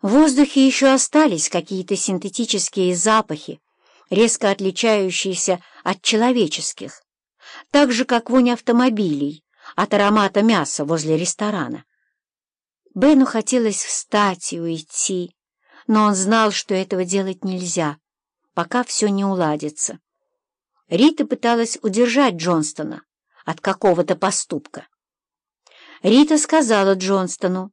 В воздухе еще остались какие-то синтетические запахи, резко отличающиеся от человеческих, так же, как вонь автомобилей от аромата мяса возле ресторана. Бену хотелось встать и уйти, но он знал, что этого делать нельзя, пока все не уладится. Рита пыталась удержать Джонстона от какого-то поступка. Рита сказала Джонстону,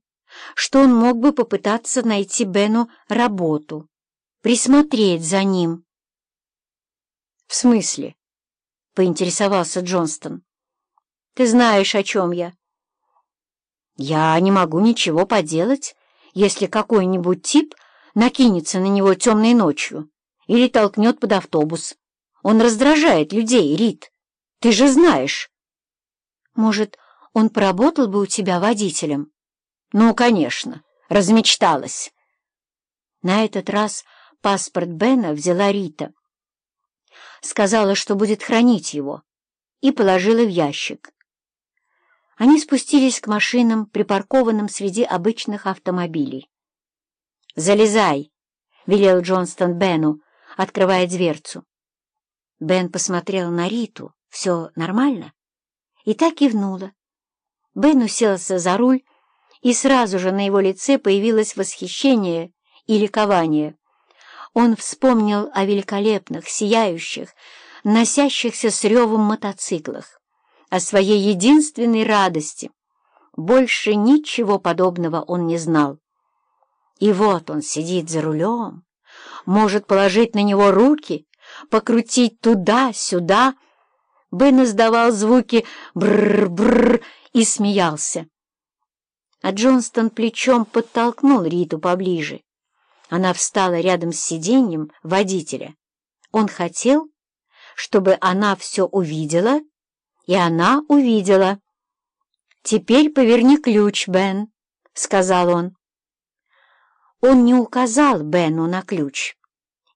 что он мог бы попытаться найти Бену работу, присмотреть за ним. — В смысле? — поинтересовался Джонстон. — Ты знаешь, о чем я. — Я не могу ничего поделать, если какой-нибудь тип накинется на него темной ночью или толкнет под автобус. Он раздражает людей, Рит. Ты же знаешь. Может, он поработал бы у тебя водителем? Ну, конечно, размечталась. На этот раз паспорт Бена взяла Рита. Сказала, что будет хранить его, и положила в ящик. Они спустились к машинам, припаркованным среди обычных автомобилей. «Залезай!» — велел Джонстон Бену, открывая дверцу. Бен посмотрел на Риту. «Все нормально?» И так кивнула. Бен уселся за руль, и сразу же на его лице появилось восхищение и ликование. Он вспомнил о великолепных, сияющих, носящихся с ревом мотоциклах, о своей единственной радости. Больше ничего подобного он не знал. И вот он сидит за рулем, может положить на него руки, покрутить туда-сюда. Бен издавал звуки «бррр-бррр» и смеялся а Джонстон плечом подтолкнул Риту поближе. Она встала рядом с сиденьем водителя. Он хотел, чтобы она все увидела, и она увидела. «Теперь поверни ключ, Бен», — сказал он. Он не указал Бену на ключ,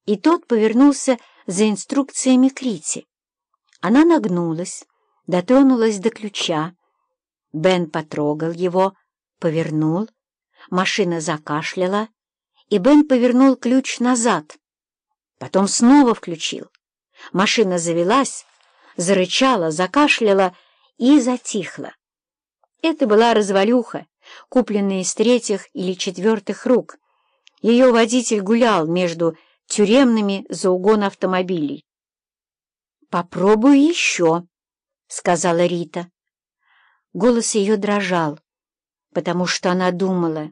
и тот повернулся за инструкциями Крити. Она нагнулась, дотронулась до ключа. Бен потрогал его, Повернул, машина закашляла, и Бен повернул ключ назад. Потом снова включил. Машина завелась, зарычала, закашляла и затихла. Это была развалюха, купленная из третьих или четвертых рук. Ее водитель гулял между тюремными за угон автомобилей. «Попробуй еще», — сказала Рита. Голос ее дрожал потому что она думала,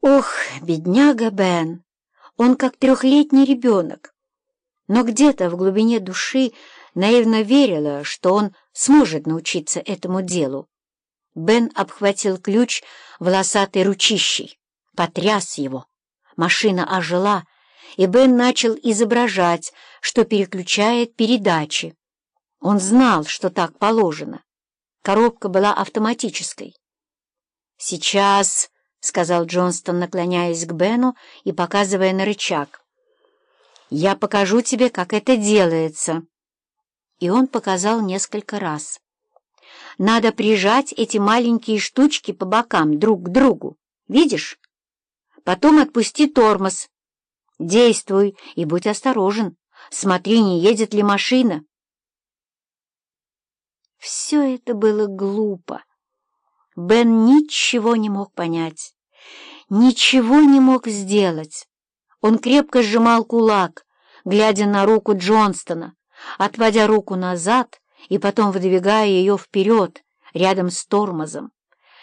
«Ох, бедняга Бен, он как трехлетний ребенок». Но где-то в глубине души наивно верила, что он сможет научиться этому делу. Бен обхватил ключ волосатой ручищей, потряс его. Машина ожила, и Бен начал изображать, что переключает передачи. Он знал, что так положено. Коробка была автоматической. «Сейчас», — сказал Джонстон, наклоняясь к Бену и показывая на рычаг. «Я покажу тебе, как это делается». И он показал несколько раз. «Надо прижать эти маленькие штучки по бокам друг к другу. Видишь? Потом отпусти тормоз. Действуй и будь осторожен. Смотри, не едет ли машина». Все это было глупо. Бен ничего не мог понять, ничего не мог сделать. Он крепко сжимал кулак, глядя на руку Джонстона, отводя руку назад и потом выдвигая ее вперед, рядом с тормозом.